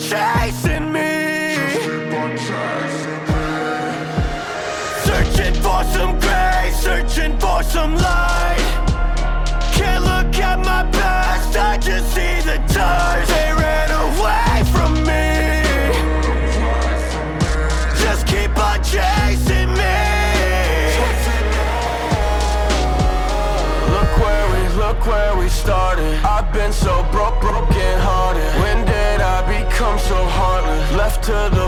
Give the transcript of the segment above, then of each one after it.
chasing me. Searching for some grace, searching for some light. Can't look at my past, I just see the dirt. They ran away from me. Just keep on chasing me. Look where we, look where we started. I've been so broke, broken. to the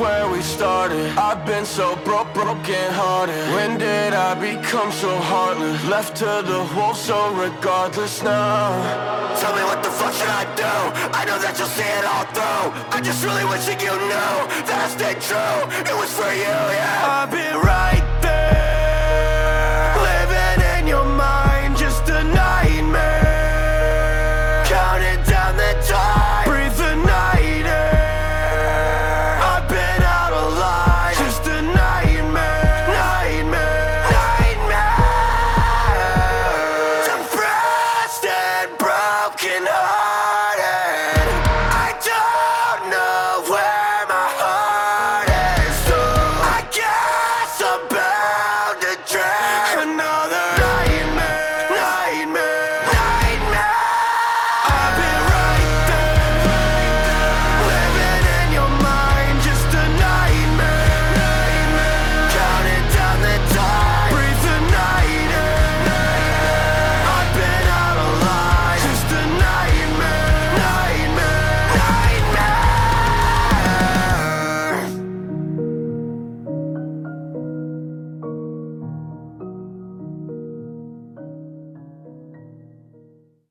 where we started. I've been so broke, broken hearted. When did I become so heartless? Left to the wolves, so regardless now. Tell me what the fuck should I do? I know that you'll see it all through. I just really wish that you knew That I stayed true. It was for you, yeah. I've been right